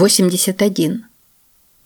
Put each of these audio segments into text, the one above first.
81.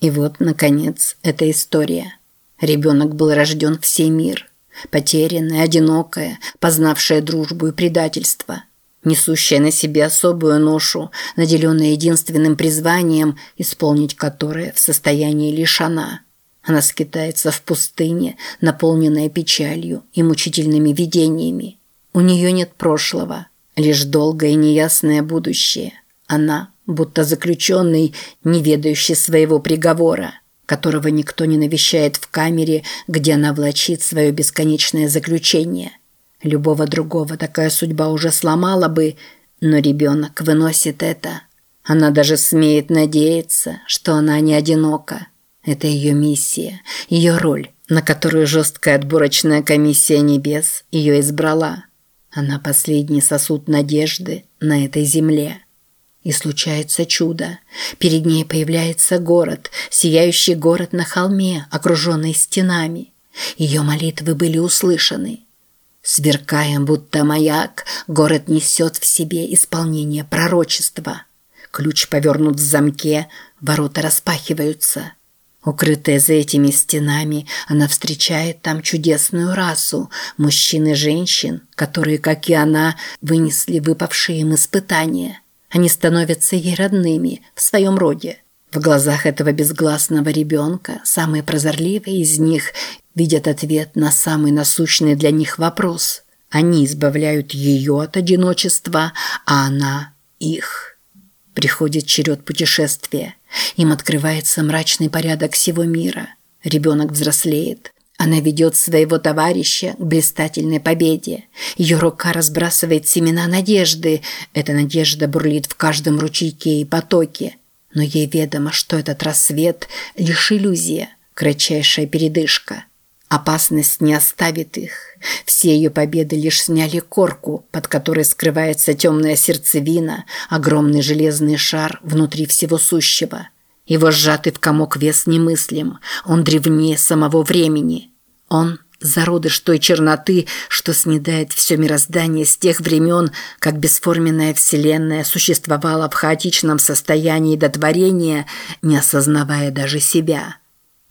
И вот, наконец, эта история. Ребенок был рожден всей мир. Потерянная, одинокая, познавшая дружбу и предательство. Несущая на себе особую ношу, наделенная единственным призванием, исполнить которое в состоянии лишь она. Она скитается в пустыне, наполненная печалью и мучительными видениями. У нее нет прошлого, лишь долгое и неясное будущее. Она, будто заключенный, не ведающий своего приговора, которого никто не навещает в камере, где она влачит свое бесконечное заключение. Любого другого такая судьба уже сломала бы, но ребенок выносит это. Она даже смеет надеяться, что она не одинока. Это ее миссия, ее роль, на которую жесткая отборочная комиссия небес ее избрала. Она последний сосуд надежды на этой земле. И случается чудо. Перед ней появляется город, сияющий город на холме, окруженный стенами. Ее молитвы были услышаны. Сверкая, будто маяк, город несет в себе исполнение пророчества. Ключ повернут в замке, ворота распахиваются – Укрытая за этими стенами, она встречает там чудесную расу мужчин и женщин, которые, как и она, вынесли выпавшие им испытания. Они становятся ей родными в своем роде. В глазах этого безгласного ребенка самые прозорливые из них видят ответ на самый насущный для них вопрос. Они избавляют ее от одиночества, а она – их. Приходит черед путешествия – им открывается мрачный порядок всего мира. Ребенок взрослеет. Она ведет своего товарища к блистательной победе. Ее рука разбрасывает семена надежды. Эта надежда бурлит в каждом ручейке и потоке. Но ей ведомо, что этот рассвет – лишь иллюзия, кратчайшая передышка. Опасность не оставит их. Все ее победы лишь сняли корку, под которой скрывается темная сердцевина, огромный железный шар внутри всего сущего. Его сжатый в комок вес немыслим, он древнее самого времени. Он – зародыш той черноты, что снедает все мироздание с тех времен, как бесформенная вселенная существовала в хаотичном состоянии до творения, не осознавая даже себя.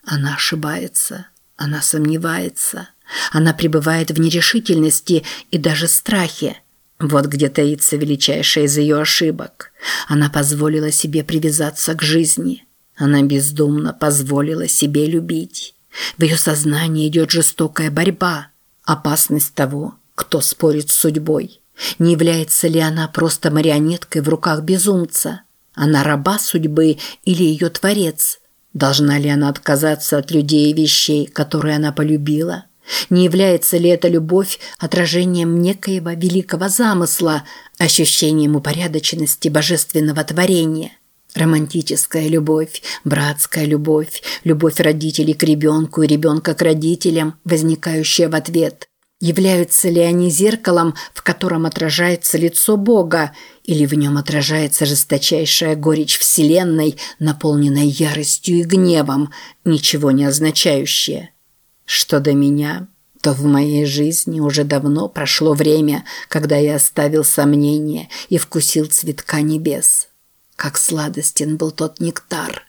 Она ошибается, она сомневается – она пребывает в нерешительности и даже страхе. Вот где таится величайшая из ее ошибок. Она позволила себе привязаться к жизни. Она бездумно позволила себе любить. В ее сознании идет жестокая борьба. Опасность того, кто спорит с судьбой. Не является ли она просто марионеткой в руках безумца? Она раба судьбы или ее творец? Должна ли она отказаться от людей и вещей, которые она полюбила? Не является ли эта любовь отражением некоего великого замысла, ощущением упорядоченности божественного творения? Романтическая любовь, братская любовь, любовь родителей к ребенку и ребенка к родителям, возникающая в ответ. Являются ли они зеркалом, в котором отражается лицо Бога, или в нем отражается жесточайшая горечь Вселенной, наполненная яростью и гневом, ничего не означающая? Что до меня, то в моей жизни уже давно прошло время, когда я оставил сомнения и вкусил цветка небес. Как сладостен был тот нектар.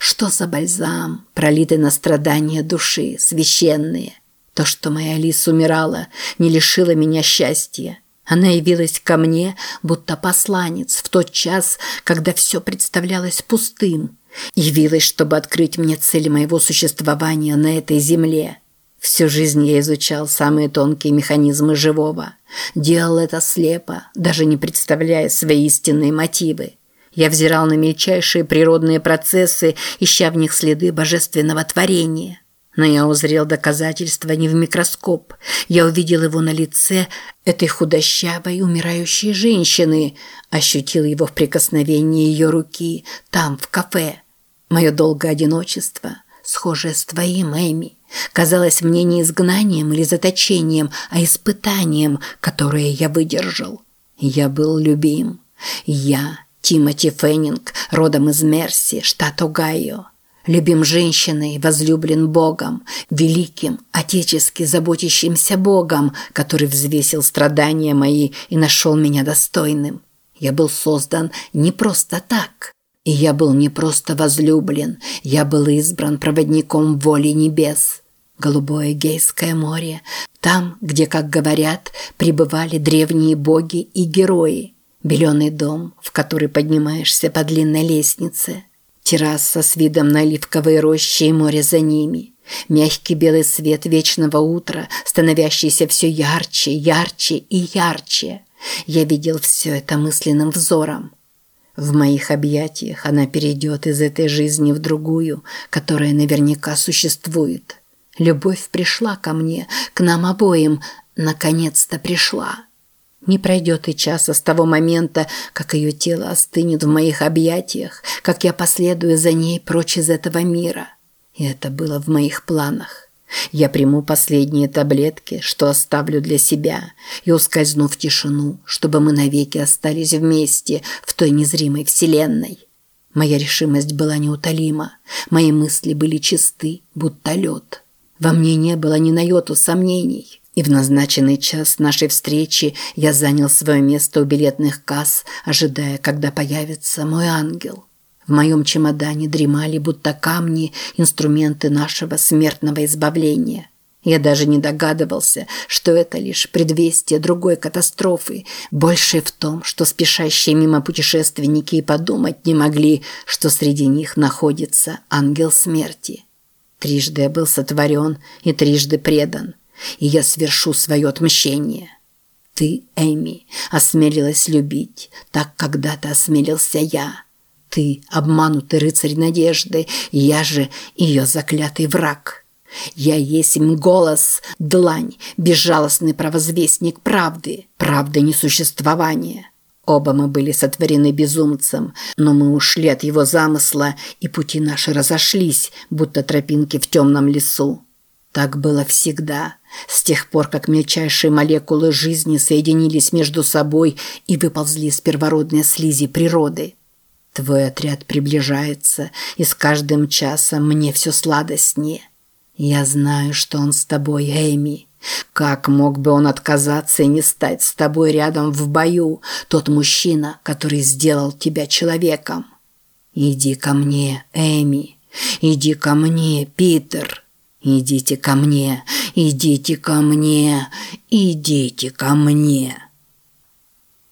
Что за бальзам, пролитый на страдания души, священные. То, что моя Лис умирала, не лишило меня счастья. Она явилась ко мне, будто посланец, в тот час, когда все представлялось пустым, Явилась, чтобы открыть мне цель моего существования на этой земле. Всю жизнь я изучал самые тонкие механизмы живого. Делал это слепо, даже не представляя свои истинные мотивы. Я взирал на мельчайшие природные процессы, ища в них следы божественного творения. Но я узрел доказательства не в микроскоп. Я увидел его на лице этой худощавой, умирающей женщины, ощутил его в прикосновении ее руки, там, в кафе. Мое долгое одиночество, схожее с твоим, Эми, казалось мне не изгнанием или заточением, а испытанием, которое я выдержал. Я был любим. Я, Тимоти Феннинг, родом из Мерси, штат Огайо. Любим женщиной, возлюблен Богом, великим, отечески заботящимся Богом, который взвесил страдания мои и нашел меня достойным. Я был создан не просто так. И я был не просто возлюблен, я был избран проводником воли небес. Голубое Гейское море, там, где, как говорят, пребывали древние боги и герои. Беленый дом, в который поднимаешься по длинной лестнице. Терраса с видом на оливковые рощи и море за ними. Мягкий белый свет вечного утра, становящийся все ярче, ярче и ярче. Я видел все это мысленным взором. В моих объятиях она перейдет из этой жизни в другую, которая наверняка существует. Любовь пришла ко мне, к нам обоим, наконец-то пришла. Не пройдет и часа с того момента, как ее тело остынет в моих объятиях, как я последую за ней прочь из этого мира. И это было в моих планах. Я приму последние таблетки, что оставлю для себя, и ускользну в тишину, чтобы мы навеки остались вместе в той незримой вселенной. Моя решимость была неутолима, мои мысли были чисты, будто лед. Во мне не было ни на йоту сомнений, и в назначенный час нашей встречи я занял свое место у билетных касс, ожидая, когда появится мой ангел. В моем чемодане дремали будто камни, инструменты нашего смертного избавления. Я даже не догадывался, что это лишь предвестие другой катастрофы, больше в том, что спешащие мимо путешественники и подумать не могли, что среди них находится ангел смерти. Трижды я был сотворен и трижды предан, и я свершу свое отмщение. Ты, Эми, осмелилась любить, так когда-то осмелился я ты, обманутый рыцарь надежды, я же ее заклятый враг. Я есть им голос, длань, безжалостный провозвестник правды, правды несуществования. Оба мы были сотворены безумцем, но мы ушли от его замысла, и пути наши разошлись, будто тропинки в темном лесу. Так было всегда, с тех пор, как мельчайшие молекулы жизни соединились между собой и выползли с первородной слизи природы. Твой отряд приближается, и с каждым часом мне все сладостнее. Я знаю, что он с тобой, Эми. Как мог бы он отказаться и не стать с тобой рядом в бою, тот мужчина, который сделал тебя человеком? Иди ко мне, Эми. Иди ко мне, Питер. Идите ко мне, идите ко мне, идите ко мне.